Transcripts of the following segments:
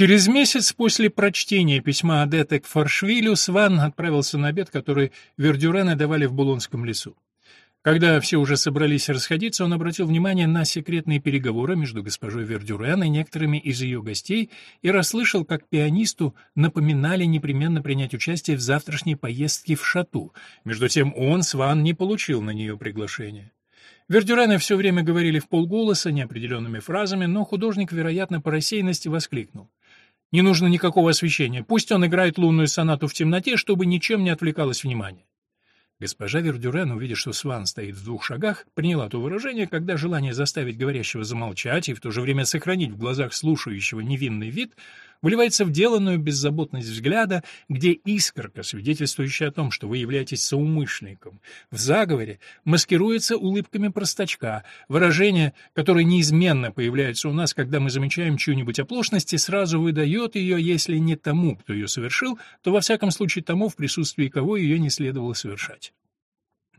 Через месяц после прочтения письма Адетты к Фаршвилю Сван отправился на обед, который Вердюрены давали в Булонском лесу. Когда все уже собрались расходиться, он обратил внимание на секретные переговоры между госпожой Вердюрен и некоторыми из ее гостей и расслышал, как пианисту напоминали непременно принять участие в завтрашней поездке в Шату. Между тем он, Сван, не получил на нее приглашения. Вердюрены все время говорили в полголоса, неопределенными фразами, но художник, вероятно, по рассеянности воскликнул. «Не нужно никакого освещения. Пусть он играет лунную сонату в темноте, чтобы ничем не отвлекалось внимание». Госпожа Вердюрен, увидев, что Сван стоит в двух шагах, приняла то выражение, когда желание заставить говорящего замолчать и в то же время сохранить в глазах слушающего невинный вид выливается в деланную беззаботность взгляда, где искорка, свидетельствующая о том, что вы являетесь соумышленником, в заговоре маскируется улыбками простачка, выражение, которое неизменно появляется у нас, когда мы замечаем чью-нибудь оплошность, и сразу выдает ее, если не тому, кто ее совершил, то во всяком случае тому, в присутствии кого ее не следовало совершать.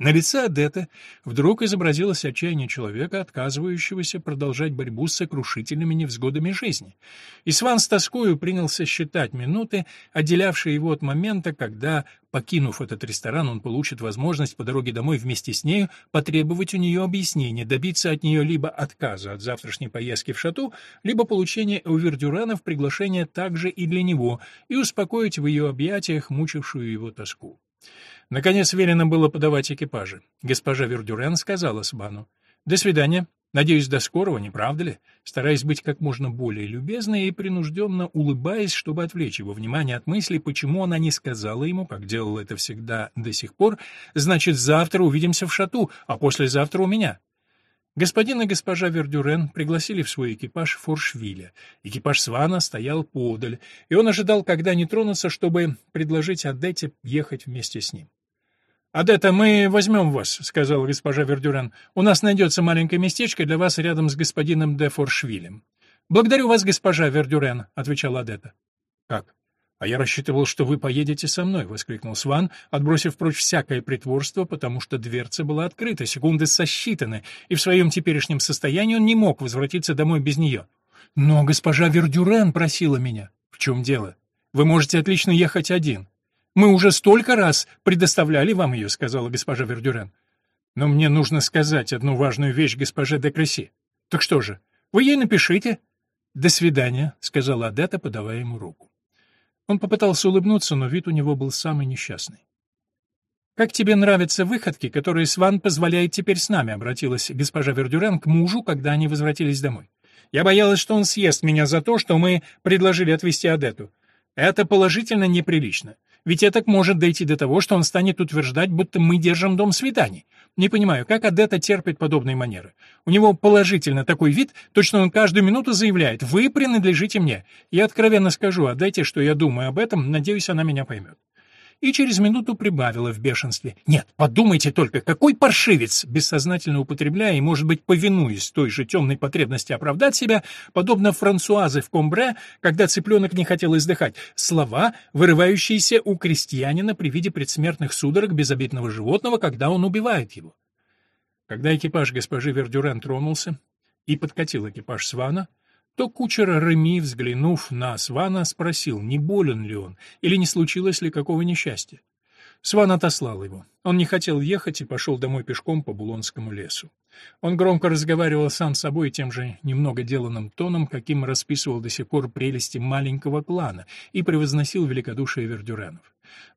На лице Адетты вдруг изобразилось отчаяние человека, отказывающегося продолжать борьбу с сокрушительными невзгодами жизни. И Сван с тоскою принялся считать минуты, отделявшие его от момента, когда, покинув этот ресторан, он получит возможность по дороге домой вместе с нею потребовать у нее объяснения, добиться от нее либо отказа от завтрашней поездки в Шату, либо получения у Вердюранов приглашения также и для него, и успокоить в ее объятиях мучившую его тоску. Наконец велено было подавать экипажи. Госпожа Вердюрен сказала Сбану. «До свидания. Надеюсь, до скорого, не правда ли?» Стараясь быть как можно более любезной и принужденно улыбаясь, чтобы отвлечь его внимание от мысли, почему она не сказала ему, как делала это всегда до сих пор, «Значит, завтра увидимся в шату, а послезавтра у меня». Господин и госпожа Вердюрен пригласили в свой экипаж Форшвиля. Экипаж Свана стоял поодаль, и он ожидал, когда они тронутся, чтобы предложить Адетте ехать вместе с ним. «Адетта, мы возьмем вас», — сказала госпожа Вердюрен. «У нас найдется маленькое местечко для вас рядом с господином де Форшвилем». «Благодарю вас, госпожа Вердюрен», — отвечала Адетта. «Как? А я рассчитывал, что вы поедете со мной», — воскликнул Сван, отбросив прочь всякое притворство, потому что дверца была открыта, секунды сосчитаны, и в своем теперешнем состоянии он не мог возвратиться домой без нее. «Но госпожа Вердюрен просила меня». «В чем дело? Вы можете отлично ехать один. Мы уже столько раз предоставляли вам ее», — сказала госпожа Вердюрен. «Но мне нужно сказать одну важную вещь госпоже де Кресси. Так что же, вы ей напишите». «До свидания», — сказала Адетта, подавая ему руку. Он попытался улыбнуться, но вид у него был самый несчастный. «Как тебе нравятся выходки, которые Сван позволяет теперь с нами?» — обратилась госпожа Вердюрен к мужу, когда они возвратились домой. «Я боялась, что он съест меня за то, что мы предложили отвезти Адету. Это положительно неприлично. Ведь это может дойти до того, что он станет утверждать, будто мы держим дом свиданий. Не понимаю, как Адетта терпит подобные манеры. У него положительно такой вид, точно он каждую минуту заявляет «Вы принадлежите мне». Я откровенно скажу Адетте, что я думаю об этом, надеюсь, она меня поймет и через минуту прибавила в бешенстве. «Нет, подумайте только, какой паршивец!» Бессознательно употребляя и, может быть, повинуясь той же темной потребности оправдать себя, подобно Франсуазе в Комбре, когда цыпленок не хотел издыхать, слова, вырывающиеся у крестьянина при виде предсмертных судорог безобидного животного, когда он убивает его. Когда экипаж госпожи Вердюрен тронулся и подкатил экипаж Свана, то кучер Реми, взглянув на Свана, спросил, не болен ли он или не случилось ли какого несчастья. Сван отослал его. Он не хотел ехать и пошел домой пешком по Булонскому лесу. Он громко разговаривал сам с собой тем же немного деланным тоном, каким расписывал до сих пор прелести маленького клана и превозносил великодушие Вердюренов.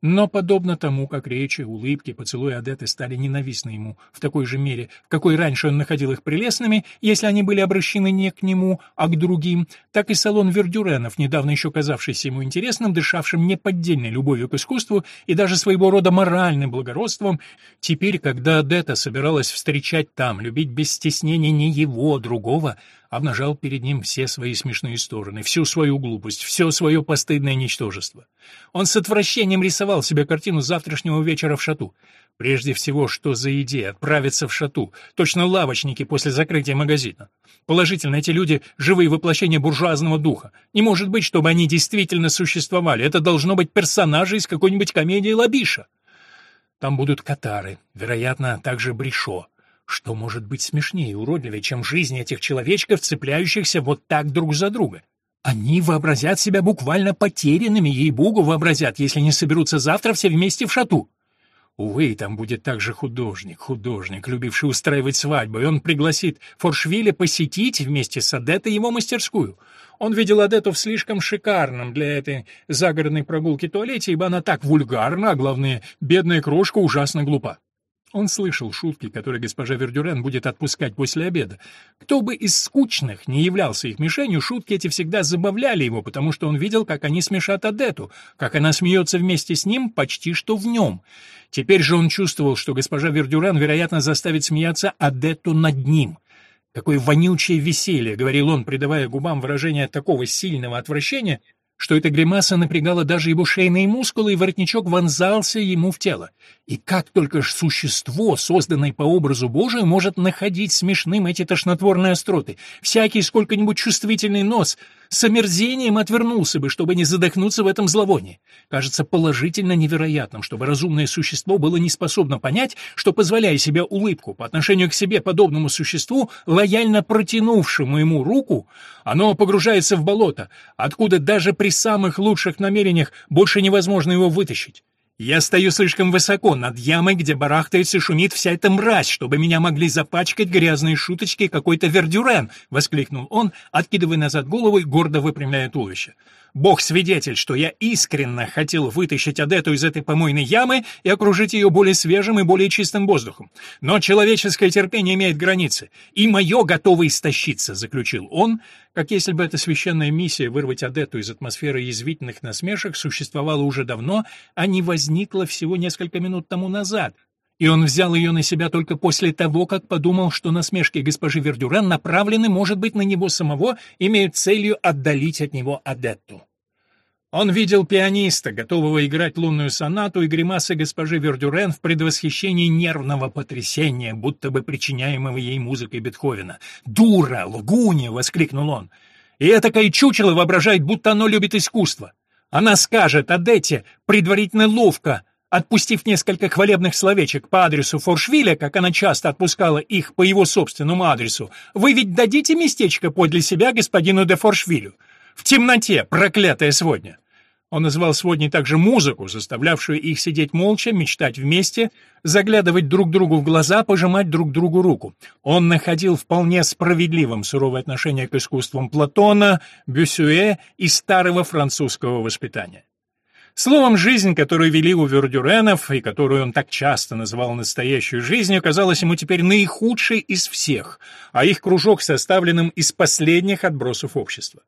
Но, подобно тому, как речи, улыбки, поцелуи Адеты стали ненавистны ему в такой же мере, в какой раньше он находил их прелестными, если они были обращены не к нему, а к другим, так и салон Вердюренов, недавно еще казавшийся ему интересным, дышавшим неподдельной любовью к искусству и даже своего рода моральным благородством, теперь, когда Адета собиралась встречать там, любить без стеснения не его, а другого, обнажал перед ним все свои смешные стороны, всю свою глупость, все свое постыдное ничтожество. Он с отвращением рисовал себе картину завтрашнего вечера в шату. Прежде всего, что за идея отправиться в шату, точно лавочники после закрытия магазина. Положительно, эти люди — живые воплощения буржуазного духа. Не может быть, чтобы они действительно существовали. Это должно быть персонажи из какой-нибудь комедии Лабиша. Там будут катары, вероятно, также Бришо. Что может быть смешнее и уродливее, чем жизнь этих человечков, цепляющихся вот так друг за друга? Они вообразят себя буквально потерянными, ей-богу вообразят, если не соберутся завтра все вместе в шату. Увы, там будет также художник, художник, любивший устраивать свадьбу, и он пригласит Форшвиля посетить вместе с Адеттой его мастерскую. Он видел Адетту в слишком шикарном для этой загородной прогулки туалете, ибо она так вульгарна, а главное, бедная крошка ужасно глупа. Он слышал шутки, которые госпожа Вердюрен будет отпускать после обеда. Кто бы из скучных не являлся их мишенью, шутки эти всегда забавляли его, потому что он видел, как они смешат Адету, как она смеется вместе с ним почти что в нем. Теперь же он чувствовал, что госпожа Вердюрен, вероятно, заставит смеяться Адету над ним. «Какое вонючее веселье!» — говорил он, придавая губам выражение такого сильного отвращения, что эта гримаса напрягала даже его шейные мускулы, и воротничок вонзался ему в тело. И как только ж существо, созданное по образу Божию, может находить смешным эти тошнотворные остроты? Всякий сколько-нибудь чувствительный нос с омерзением отвернулся бы, чтобы не задохнуться в этом зловонии. Кажется положительно невероятным, чтобы разумное существо было не способно понять, что, позволяя себе улыбку по отношению к себе подобному существу, лояльно протянувшему ему руку, оно погружается в болото, откуда даже при самых лучших намерениях больше невозможно его вытащить. Я стою слишком высоко, над ямой, где барахтается и шумит вся эта мразь, чтобы меня могли запачкать грязные шуточки какой-то вердюрен!» — воскликнул он, откидывая назад голову и гордо выпрямляя туловище. Бог свидетель, что я искренне хотел вытащить Адету из этой помойной ямы и окружить ее более свежим и более чистым воздухом. Но человеческое терпение имеет границы, и мое готово истощиться, заключил он, как если бы эта священная миссия вырвать Адету из атмосферы язвительных насмешек существовала уже давно, а не возникла всего несколько минут тому назад, и он взял ее на себя только после того, как подумал, что насмешки госпожи Вердюран направлены, может быть, на него самого, имеют целью отдалить от него Адетту. Он видел пианиста, готового играть лунную сонату, и гримасы госпожи Вердюрен в предвосхищении нервного потрясения, будто бы причиняемого ей музыкой Бетховена. «Дура! Лгунья!» — воскликнул он. «И этакое чучело воображает, будто оно любит искусство. Она скажет Адетте предварительно ловко, Отпустив несколько хвалебных словечек по адресу Форшвиля, как она часто отпускала их по его собственному адресу, вы ведь дадите местечко подле себя господину де Форшвилю? В темноте, проклятая сводня!» Он называл сводней также музыку, заставлявшую их сидеть молча, мечтать вместе, заглядывать друг другу в глаза, пожимать друг другу руку. Он находил вполне справедливым суровое отношение к искусствам Платона, Бюссюэ и старого французского воспитания. Словом, жизнь, которую вели у Вердюренов, и которую он так часто называл настоящей жизнью, казалась ему теперь наихудшей из всех, а их кружок составленным из последних отбросов общества.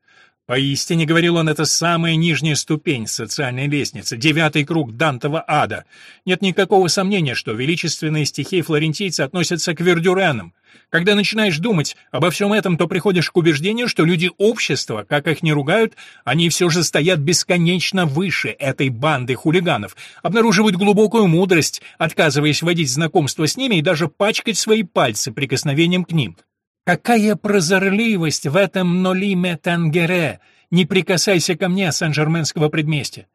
Поистине, говорил он, это самая нижняя ступень социальной лестницы, девятый круг Дантова ада. Нет никакого сомнения, что величественные стихи флорентийца относятся к Вердюренам. Когда начинаешь думать обо всем этом, то приходишь к убеждению, что люди общества, как их не ругают, они все же стоят бесконечно выше этой банды хулиганов, обнаруживают глубокую мудрость, отказываясь водить знакомство с ними и даже пачкать свои пальцы прикосновением к ним. Какая прозорливость в этом Нолиме Тангере! Не прикасайся ко мне, Сан-Жерменского предместья!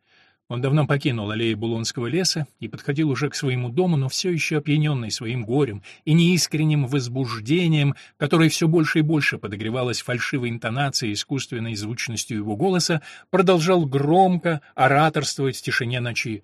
Он давно покинул аллеи Булонского леса и подходил уже к своему дому, но все еще опьяненный своим горем и неискренним возбуждением, которое все больше и больше подогревалось фальшивой интонацией и искусственной звучностью его голоса, продолжал громко ораторствовать в тишине ночи.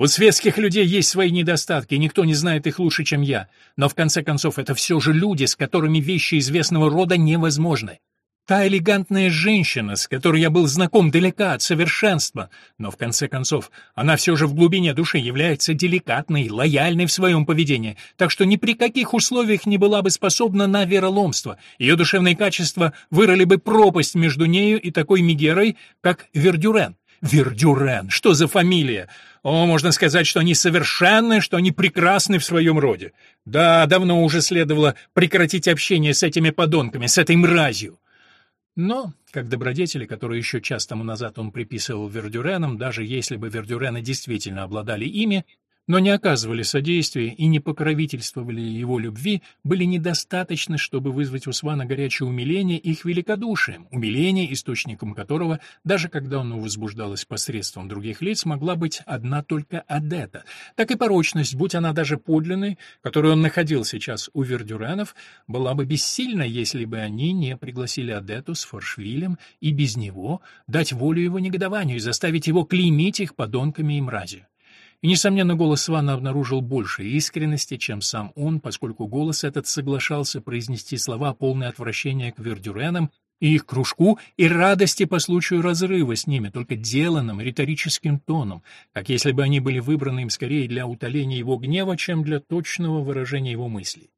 У светских людей есть свои недостатки, никто не знает их лучше, чем я. Но в конце концов, это все же люди, с которыми вещи известного рода невозможны. Та элегантная женщина, с которой я был знаком, далека от совершенства, но в конце концов она все же в глубине души является деликатной, лояльной в своем поведении, так что ни при каких условиях не была бы способна на вероломство. Ее душевные качества вырыли бы пропасть между нею и такой Мегерой, как Вердюрен. Вердюрен, что за фамилия? О, можно сказать, что они совершенны, что они прекрасны в своем роде. Да, давно уже следовало прекратить общение с этими подонками, с этой мразью. Но, как добродетели, которые еще час тому назад он приписывал Вердюренам, даже если бы Вердюрены действительно обладали ими, но не оказывали содействия и не покровительствовали его любви, были недостаточны, чтобы вызвать у Свана горячее умиление их великодушием, умиление, источником которого, даже когда оно возбуждалось посредством других лиц, могла быть одна только Адетта. Так и порочность, будь она даже подлинной, которую он находил сейчас у Вердюренов, была бы бессильна, если бы они не пригласили Адетту с Форшвилем и без него дать волю его негодованию и заставить его клеймить их подонками и мразью. И, несомненно, голос Свана обнаружил больше искренности, чем сам он, поскольку голос этот соглашался произнести слова, полные отвращения к Вердюренам и их кружку, и радости по случаю разрыва с ними, только деланным риторическим тоном, как если бы они были выбраны им скорее для утоления его гнева, чем для точного выражения его мыслей.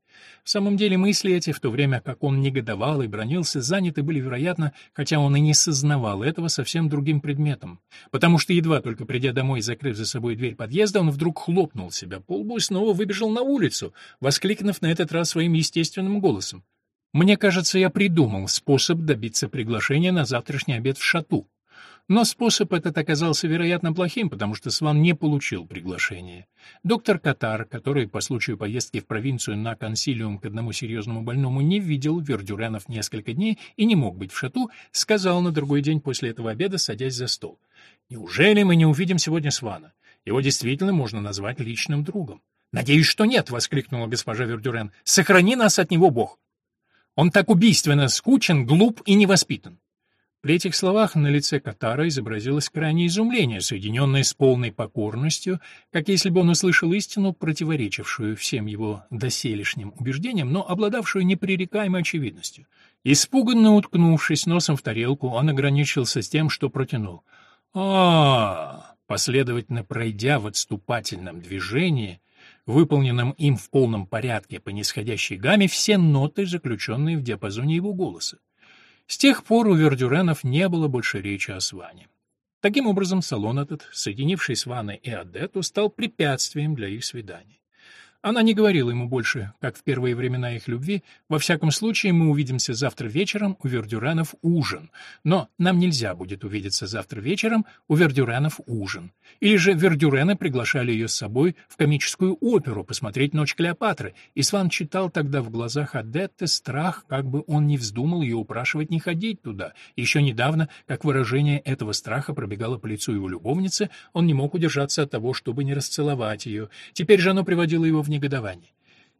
В самом деле мысли эти, в то время как он негодовал и бронился, заняты были, вероятно, хотя он и не сознавал этого, совсем другим предметом. Потому что, едва только придя домой и закрыв за собой дверь подъезда, он вдруг хлопнул себя по лбу и снова выбежал на улицу, воскликнув на этот раз своим естественным голосом. «Мне кажется, я придумал способ добиться приглашения на завтрашний обед в шату». Но способ этот оказался, вероятно, плохим, потому что Сван не получил приглашения. Доктор Катар, который по случаю поездки в провинцию на консилиум к одному серьезному больному не видел Вердюренов несколько дней и не мог быть в шату, сказал на другой день после этого обеда, садясь за стол. «Неужели мы не увидим сегодня Свана? Его действительно можно назвать личным другом». «Надеюсь, что нет!» — воскликнула госпожа Вердюрен. «Сохрани нас от него Бог!» Он так убийственно скучен, глуп и невоспитан. При этих словах на лице Катара изобразилось крайнее изумление, соединенное с полной покорностью, как если бы он услышал истину, противоречившую всем его доселешним убеждениям, но обладавшую непререкаемой очевидностью. Испуганно уткнувшись носом в тарелку, он ограничился с тем, что протянул. а, Последовательно пройдя в отступательном движении, выполненном им в полном порядке по нисходящей гамме, все ноты, заключенные в диапазоне его голоса. С тех пор у Вердюренов не было больше речи о Сване. Таким образом, салон этот, соединивший Свана и Адетту, стал препятствием для их свиданий. Она не говорила ему больше, как в первые времена их любви, «Во всяком случае, мы увидимся завтра вечером, у Вердюранов ужин». Но нам нельзя будет увидеться завтра вечером, у Вердюранов ужин. Или же Вердюрены приглашали ее с собой в комическую оперу посмотреть «Ночь Клеопатры», и Сван читал тогда в глазах Адетты страх, как бы он не вздумал ее упрашивать не ходить туда. Еще недавно, как выражение этого страха пробегало по лицу его любовницы, он не мог удержаться от того, чтобы не расцеловать ее. Теперь же оно приводило его в негодовании.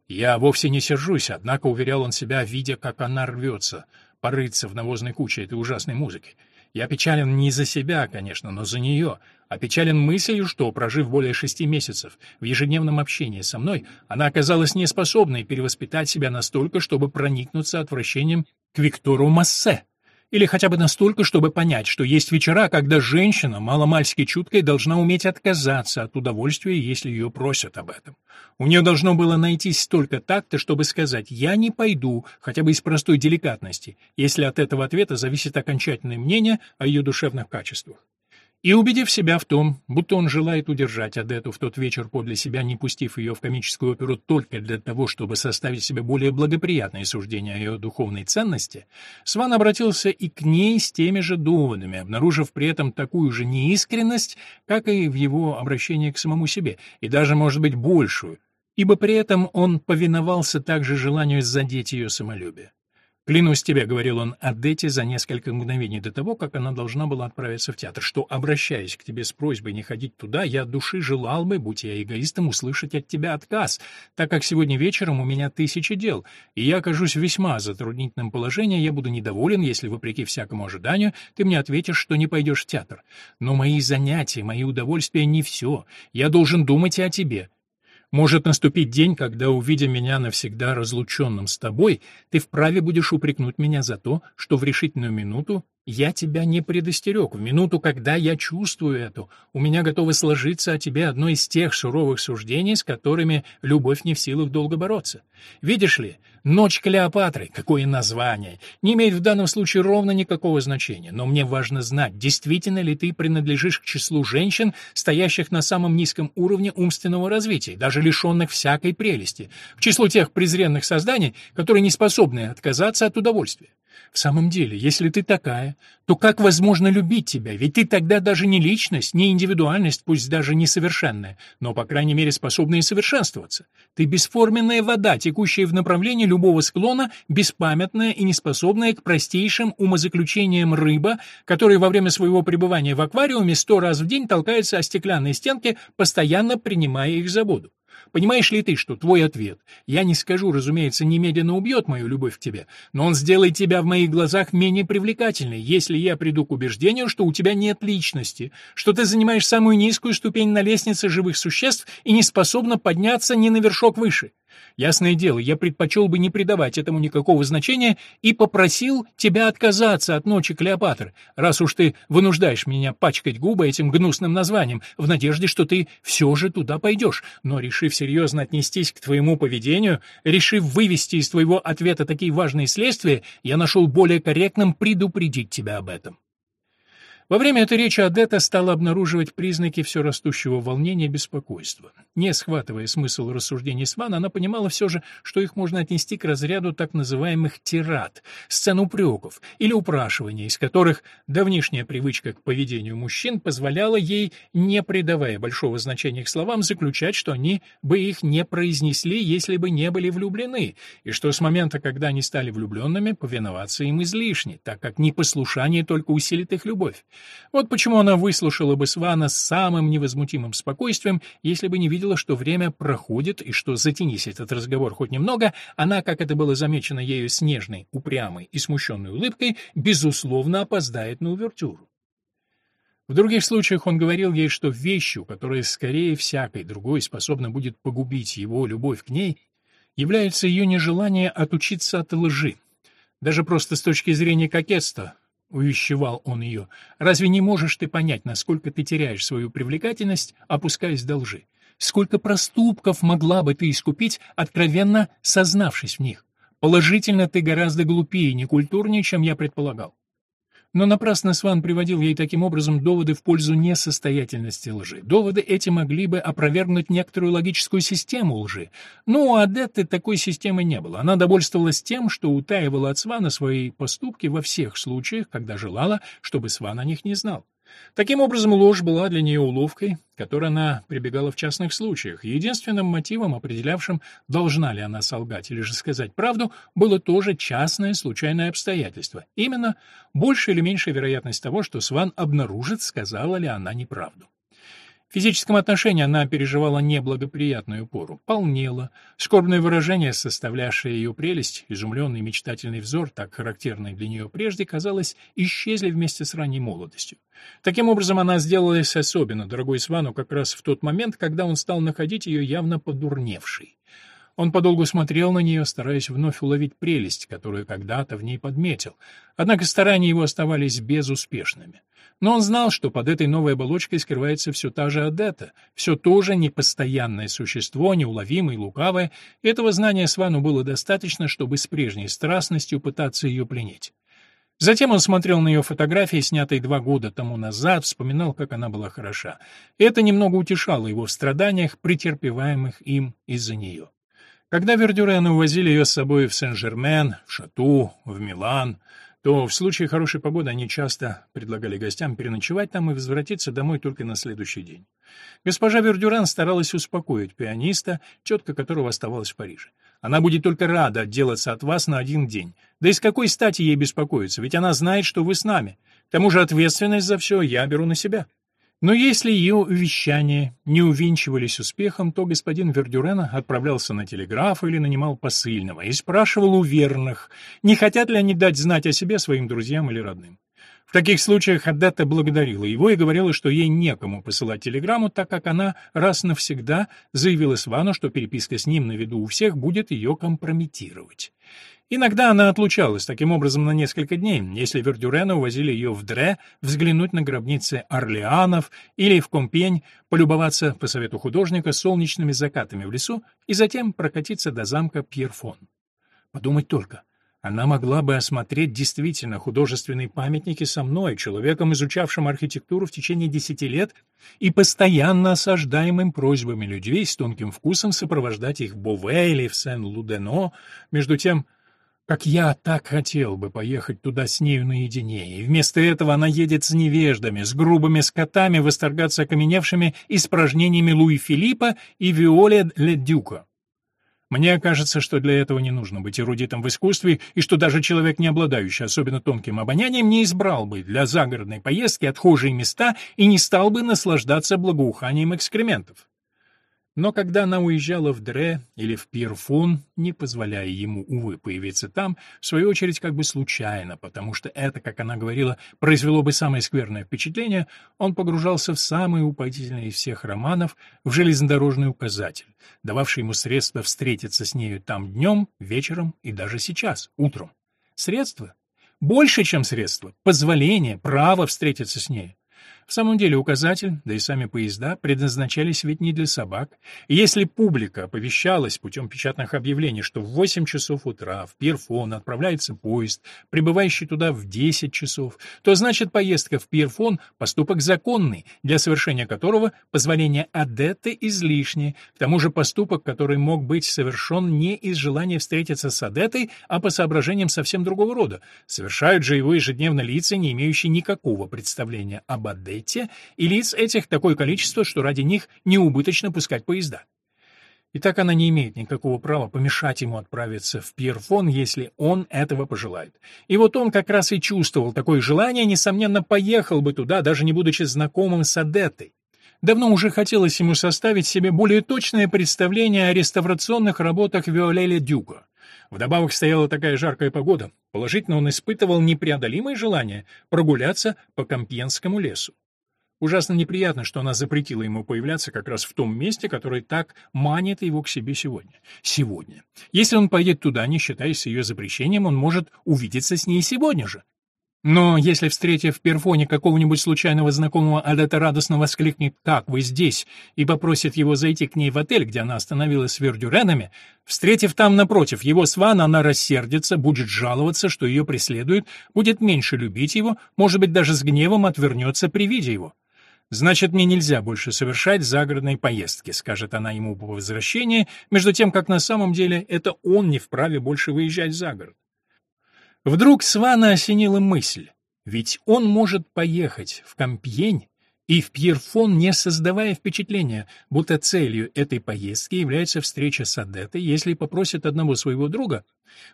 Я вовсе не сержусь, однако уверял он себя, видя, как она рвется, порыться в навозной куче этой ужасной музыки. Я печален не за себя, конечно, но за нее, а печален мыслью, что, прожив более шести месяцев в ежедневном общении со мной, она оказалась неспособной перевоспитать себя настолько, чтобы проникнуться отвращением к Виктору Массе. Или хотя бы настолько, чтобы понять, что есть вечера, когда женщина, маломальски чуткая, должна уметь отказаться от удовольствия, если ее просят об этом. У нее должно было найтись столько такта, чтобы сказать «я не пойду», хотя бы из простой деликатности, если от этого ответа зависит окончательное мнение о ее душевных качествах. И убедив себя в том, будто он желает удержать Адету в тот вечер подле себя, не пустив ее в комическую оперу только для того, чтобы составить себе более благоприятное суждение о ее духовной ценности, Сван обратился и к ней с теми же доводами, обнаружив при этом такую же неискренность, как и в его обращении к самому себе, и даже, может быть, большую, ибо при этом он повиновался также желанию задеть ее самолюбие. «Клянусь тебе», — говорил он Адетте за несколько мгновений до того, как она должна была отправиться в театр, что, обращаясь к тебе с просьбой не ходить туда, я от души желал бы, будь я эгоистом, услышать от тебя отказ, так как сегодня вечером у меня тысячи дел, и я окажусь в весьма затруднительном положении, я буду недоволен, если, вопреки всякому ожиданию, ты мне ответишь, что не пойдешь в театр. Но мои занятия, мои удовольствия — не все. Я должен думать и о тебе. Может наступить день, когда, увидя меня навсегда разлученным с тобой, ты вправе будешь упрекнуть меня за то, что в решительную минуту я тебя не предостерег. В минуту, когда я чувствую это, у меня готово сложиться о тебе одно из тех суровых суждений, с которыми любовь не в силах долго бороться. Видишь ли, Ночь Клеопатры, какое название, не имеет в данном случае ровно никакого значения, но мне важно знать, действительно ли ты принадлежишь к числу женщин, стоящих на самом низком уровне умственного развития, даже лишенных всякой прелести, в число тех презренных созданий, которые не способны отказаться от удовольствия. В самом деле, если ты такая, то как возможно любить тебя? Ведь ты тогда даже не личность, не индивидуальность, пусть даже несовершенная, но, по крайней мере, способная совершенствоваться. Ты бесформенная вода, текущая в направлении любого склона, беспамятная и неспособная к простейшим умозаключениям рыба, которая во время своего пребывания в аквариуме сто раз в день толкается о стеклянные стенки, постоянно принимая их за воду. Понимаешь ли ты, что твой ответ, я не скажу, разумеется, немедленно убьет мою любовь к тебе, но он сделает тебя в моих глазах менее привлекательной, если я приду к убеждению, что у тебя нет личности, что ты занимаешь самую низкую ступень на лестнице живых существ и не способна подняться ни на вершок выше. Ясное дело, я предпочел бы не придавать этому никакого значения и попросил тебя отказаться от ночи Клеопатры, раз уж ты вынуждаешь меня пачкать губы этим гнусным названием, в надежде, что ты все же туда пойдешь, но, решив серьезно отнестись к твоему поведению, решив вывести из твоего ответа такие важные следствия, я нашел более корректным предупредить тебя об этом. Во время этой речи Адетта стала обнаруживать признаки все растущего волнения и беспокойства. Не схватывая смысл рассуждений Свана, она понимала все же, что их можно отнести к разряду так называемых тират, сцен упреков или упрашиваний, из которых давнишняя привычка к поведению мужчин позволяла ей, не придавая большого значения их словам, заключать, что они бы их не произнесли, если бы не были влюблены, и что с момента, когда они стали влюбленными, повиноваться им излишне, так как непослушание только усилит их любовь. Вот почему она выслушала бы Свана с самым невозмутимым спокойствием, если бы не видела, что время проходит и что, затянись этот разговор хоть немного, она, как это было замечено ею с нежной, упрямой и смущенной улыбкой, безусловно опоздает на увертюру. В других случаях он говорил ей, что вещью, которая скорее всякой другой способна будет погубить его любовь к ней, является ее нежелание отучиться от лжи. Даже просто с точки зрения кокетства, — увещевал он ее, — «разве не можешь ты понять, насколько ты теряешь свою привлекательность, опускаясь до лжи? Сколько проступков могла бы ты искупить, откровенно сознавшись в них? Положительно ты гораздо глупее и некультурнее, чем я предполагал. Но напрасно Сван приводил ей таким образом доводы в пользу несостоятельности лжи. Доводы эти могли бы опровергнуть некоторую логическую систему лжи. Но у Адетты такой системы не было. Она довольствовалась тем, что утаивала от Свана свои поступки во всех случаях, когда желала, чтобы Сван о них не знал. Таким образом, ложь была для нее уловкой, которой она прибегала в частных случаях. Единственным мотивом, определявшим, должна ли она солгать или же сказать правду, было тоже частное случайное обстоятельство. Именно большая или меньшая вероятность того, что Сван обнаружит, сказала ли она неправду. В физическом отношении она переживала неблагоприятную пору, полнела, скорбное выражение, составлявшее ее прелесть, изумленный мечтательный взор, так характерный для нее прежде, казалось, исчезли вместе с ранней молодостью. Таким образом, она сделалась особенно дорогой Свану как раз в тот момент, когда он стал находить ее явно подурневшей. Он подолгу смотрел на нее, стараясь вновь уловить прелесть, которую когда-то в ней подметил. Однако старания его оставались безуспешными. Но он знал, что под этой новой оболочкой скрывается все та же Адетта, все то же непостоянное существо, неуловимое и лукавое, этого знания Свану было достаточно, чтобы с прежней страстностью пытаться ее пленить. Затем он смотрел на ее фотографии, снятые два года тому назад, вспоминал, как она была хороша. Это немного утешало его в страданиях, претерпеваемых им из-за нее. Когда Вердюрен увозили ее с собой в Сен-Жермен, в Шату, в Милан, то в случае хорошей погоды они часто предлагали гостям переночевать там и возвратиться домой только на следующий день. Госпожа Вердюран старалась успокоить пианиста, тетка которого оставалась в Париже. Она будет только рада отделаться от вас на один день. Да и с какой стати ей беспокоиться, ведь она знает, что вы с нами. К тому же ответственность за все я беру на себя. Но если ее увещания не увенчивались успехом, то господин Вердюрена отправлялся на телеграф или нанимал посыльного и спрашивал у верных, не хотят ли они дать знать о себе своим друзьям или родным. В таких случаях Адетта благодарила его и говорила, что ей некому посылать телеграмму, так как она раз навсегда заявила Свану, что переписка с ним на виду у всех будет ее компрометировать. Иногда она отлучалась таким образом на несколько дней, если Вердюрена увозили ее в Дре взглянуть на гробницы Орлеанов или в Компень полюбоваться, по совету художника, солнечными закатами в лесу и затем прокатиться до замка Пьерфон. Подумать только, она могла бы осмотреть действительно художественные памятники со мной, человеком, изучавшим архитектуру в течение десяти лет и постоянно осаждаемым просьбами людей с тонким вкусом сопровождать их в Бове или в Сен-Лудено, между тем, как я так хотел бы поехать туда с нею наедине, и вместо этого она едет с невеждами, с грубыми скотами восторгаться окаменевшими испражнениями Луи Филиппа и Виоле Ле Дюка. Мне кажется, что для этого не нужно быть эрудитом в искусстве, и что даже человек, не обладающий особенно тонким обонянием, не избрал бы для загородной поездки отхожие места и не стал бы наслаждаться благоуханием экскрементов. Но когда она уезжала в Дре или в Пирфун, не позволяя ему, увы, появиться там, в свою очередь как бы случайно, потому что это, как она говорила, произвело бы самое скверное впечатление, он погружался в самый упоительный из всех романов, в железнодорожный указатель, дававший ему средства встретиться с нею там днем, вечером и даже сейчас, утром. Средства? Больше, чем средства. Позволение, право встретиться с ней. В самом деле указатель, да и сами поезда, предназначались ведь не для собак. И если публика оповещалась путем печатных объявлений, что в 8 часов утра в Пирфон отправляется поезд, прибывающий туда в 10 часов, то значит поездка в Пирфон – поступок законный, для совершения которого позволение Адетты излишне, к тому же поступок, который мог быть совершен не из желания встретиться с Адеттой, а по соображениям совсем другого рода. Совершают же его ежедневно лица, не имеющие никакого представления об Адетте Одессе, и лиц этих такое количество, что ради них неубыточно пускать поезда. И так она не имеет никакого права помешать ему отправиться в Пьерфон, если он этого пожелает. И вот он как раз и чувствовал такое желание, несомненно, поехал бы туда, даже не будучи знакомым с Адеттой. Давно уже хотелось ему составить себе более точное представление о реставрационных работах Виолеле Дюка. Вдобавок стояла такая жаркая погода. Положительно он испытывал непреодолимое желание прогуляться по Компьенскому лесу. Ужасно неприятно, что она запретила ему появляться как раз в том месте, которое так манит его к себе сегодня. Сегодня. Если он поедет туда, не считаясь ее запрещением, он может увидеться с ней сегодня же. Но если, встретив в Перфоне какого-нибудь случайного знакомого, Адетта радостно воскликнет «Как вы здесь?» и попросит его зайти к ней в отель, где она остановилась с Вердюренами, встретив там напротив его свана, она рассердится, будет жаловаться, что ее преследуют, будет меньше любить его, может быть, даже с гневом отвернется при виде его. «Значит, мне нельзя больше совершать загородные поездки», — скажет она ему по возвращении, между тем, как на самом деле это он не вправе больше выезжать за город. Вдруг Свана осенила мысль, ведь он может поехать в Компьень и в Пьерфон, не создавая впечатления, будто целью этой поездки является встреча с Адетой, если попросит одного своего друга,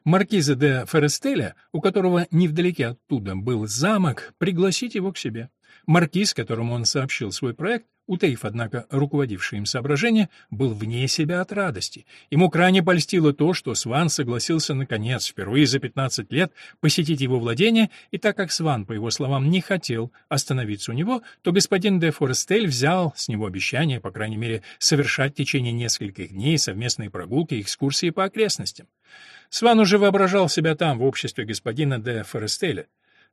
маркиза де Ферестеля, у которого невдалеке оттуда был замок, пригласить его к себе. Маркиз, которому он сообщил свой проект, утаив, однако, руководившие им соображения, был вне себя от радости. Ему крайне польстило то, что Сван согласился, наконец, впервые за 15 лет посетить его владение, и так как Сван, по его словам, не хотел остановиться у него, то господин де Форестель взял с него обещание, по крайней мере, совершать в течение нескольких дней совместные прогулки и экскурсии по окрестностям. Сван уже воображал себя там, в обществе господина де Форестеля.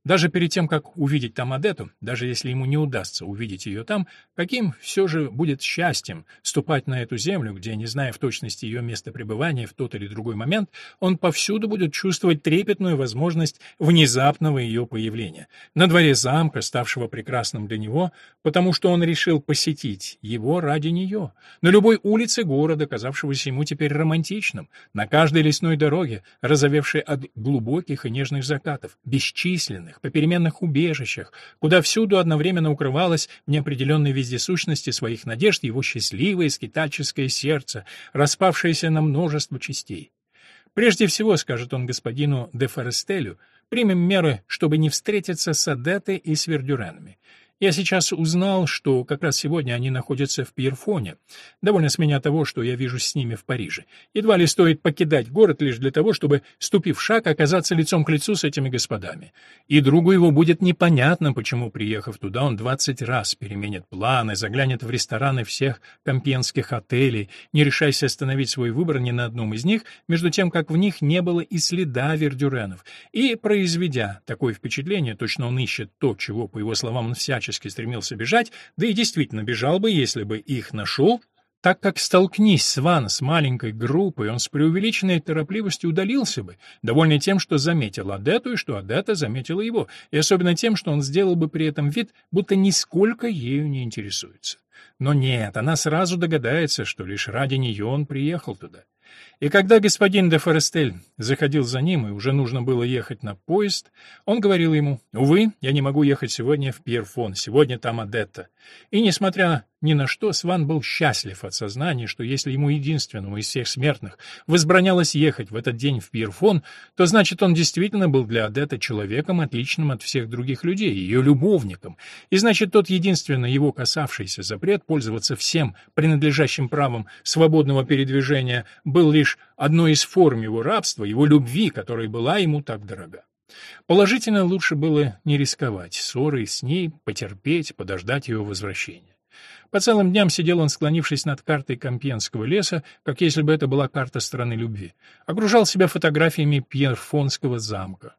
Даже перед тем, как увидеть там Адету, даже если ему не удастся увидеть ее там, каким все же будет счастьем ступать на эту землю, где, не зная в точности ее места пребывания в тот или другой момент, он повсюду будет чувствовать трепетную возможность внезапного ее появления. На дворе замка, ставшего прекрасным для него, потому что он решил посетить его ради нее. На любой улице города, казавшегося ему теперь романтичным. На каждой лесной дороге, разовевшей от глубоких и нежных закатов, бесчисленных, укрытиях, попеременных убежищах, куда всюду одновременно укрывалось в неопределенной вездесущности своих надежд его счастливое скитальческое сердце, распавшееся на множество частей. Прежде всего, скажет он господину де Форестелю, примем меры, чтобы не встретиться с Адетой и с Вердюренами. Я сейчас узнал, что как раз сегодня они находятся в Пьерфоне. Довольно с меня того, что я вижу с ними в Париже. Едва ли стоит покидать город лишь для того, чтобы, ступив шаг, оказаться лицом к лицу с этими господами. И другу его будет непонятно, почему, приехав туда, он двадцать раз переменит планы, заглянет в рестораны всех компьенских отелей, не решаясь остановить свой выбор ни на одном из них, между тем, как в них не было и следа вердюренов. И, произведя такое впечатление, точно он ищет то, чего, по его словам, он всячески стремился бежать, да и действительно бежал бы, если бы их нашел, так как столкнись Сван с маленькой группой, он с преувеличенной торопливостью удалился бы, довольный тем, что заметил Адету и что Адета заметила его, и особенно тем, что он сделал бы при этом вид, будто нисколько ею не интересуется. Но нет, она сразу догадается, что лишь ради нее он приехал туда. И когда господин де Форестель заходил за ним, и уже нужно было ехать на поезд, он говорил ему, «Увы, я не могу ехать сегодня в Пьерфон, сегодня там Адетта». И, несмотря ни на что, Сван был счастлив от сознания, что если ему единственному из всех смертных возбранялось ехать в этот день в Пьерфон, то значит он действительно был для Адетта человеком, отличным от всех других людей, ее любовником, и значит тот единственный его касавшийся запрет пользоваться всем принадлежащим правом свободного передвижения был лишь одной из форм его рабства, его любви, которая была ему так дорога. Положительно лучше было не рисковать, ссорой с ней, потерпеть, подождать ее возвращения. По целым дням сидел он, склонившись над картой Компьенского леса, как если бы это была карта страны любви. Окружал себя фотографиями Пьерфонского замка.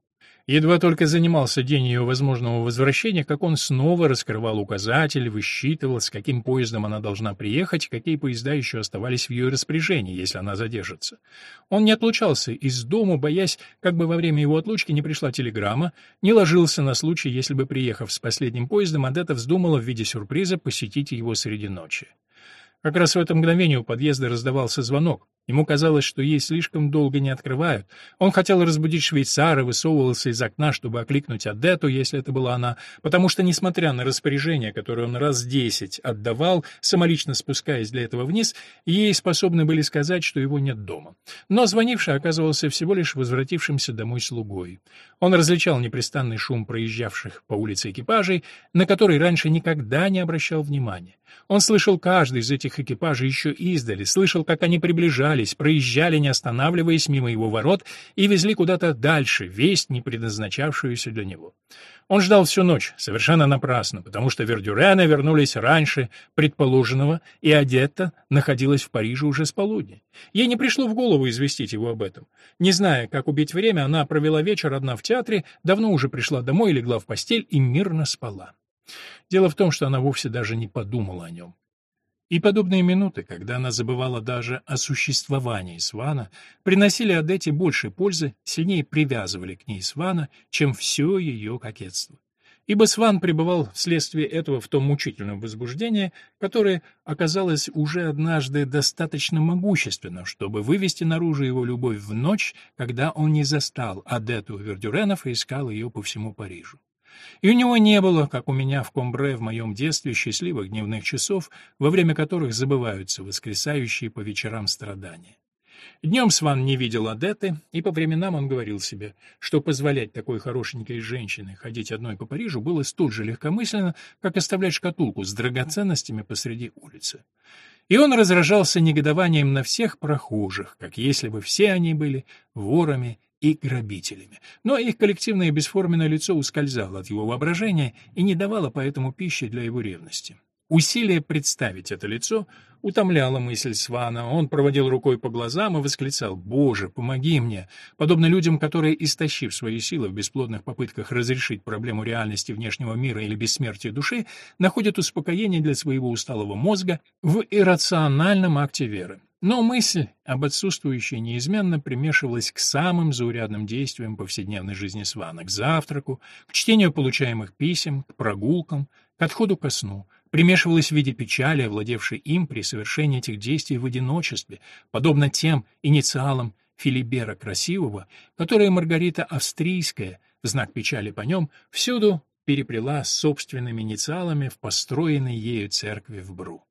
Едва только занимался день ее возможного возвращения, как он снова раскрывал указатель, высчитывал, с каким поездом она должна приехать, какие поезда еще оставались в ее распоряжении, если она задержится. Он не отлучался из дому, боясь, как бы во время его отлучки не пришла телеграмма, не ложился на случай, если бы, приехав с последним поездом, Адетта вздумала в виде сюрприза посетить его среди ночи. Как раз в это мгновение у подъезда раздавался звонок. Ему казалось, что ей слишком долго не открывают. Он хотел разбудить швейцара, высовывался из окна, чтобы окликнуть Адету, если это была она, потому что, несмотря на распоряжение, которое он раз десять отдавал, самолично спускаясь для этого вниз, ей способны были сказать, что его нет дома. Но звонивший оказывался всего лишь возвратившимся домой слугой. Он различал непрестанный шум проезжавших по улице экипажей, на который раньше никогда не обращал внимания. Он слышал каждый из этих экипажей еще издали, слышал, как они приближались, проезжали, не останавливаясь мимо его ворот, и везли куда-то дальше весть, не предназначавшуюся для него. Он ждал всю ночь, совершенно напрасно, потому что Вердюрены вернулись раньше предположенного, и Адетта находилась в Париже уже с полудня. Ей не пришло в голову известить его об этом. Не зная, как убить время, она провела вечер одна в театре, давно уже пришла домой, легла в постель и мирно спала. Дело в том, что она вовсе даже не подумала о нем. И подобные минуты, когда она забывала даже о существовании Свана, приносили Адетте больше пользы, сильнее привязывали к ней Свана, чем все ее кокетство. Ибо Сван пребывал вследствие этого в том мучительном возбуждении, которое оказалось уже однажды достаточно могущественным, чтобы вывести наружу его любовь в ночь, когда он не застал Адетту Вердюренов и искал ее по всему Парижу. И у него не было, как у меня в Комбре в моем детстве, счастливых дневных часов, во время которых забываются воскресающие по вечерам страдания. Днем Сван не видел Адетты, и по временам он говорил себе, что позволять такой хорошенькой женщине ходить одной по Парижу было столь же легкомысленно, как оставлять шкатулку с драгоценностями посреди улицы. И он разражался негодованием на всех прохожих, как если бы все они были ворами и грабителями. Но их коллективное бесформенное лицо ускользало от его воображения и не давало поэтому пищи для его ревности. Усилие представить это лицо утомляло мысль Свана. Он проводил рукой по глазам и восклицал «Боже, помоги мне!» Подобно людям, которые, истощив свои силы в бесплодных попытках разрешить проблему реальности внешнего мира или бессмертия души, находят успокоение для своего усталого мозга в иррациональном акте веры. Но мысль об отсутствующей неизменно примешивалась к самым заурядным действиям повседневной жизни Свана, к завтраку, к чтению получаемых писем, к прогулкам, к отходу ко сну, примешивалась в виде печали, овладевшей им при совершении этих действий в одиночестве, подобно тем инициалам Филибера Красивого, которые Маргарита Австрийская, в знак печали по нем, всюду переплела собственными инициалами в построенной ею церкви в Бру.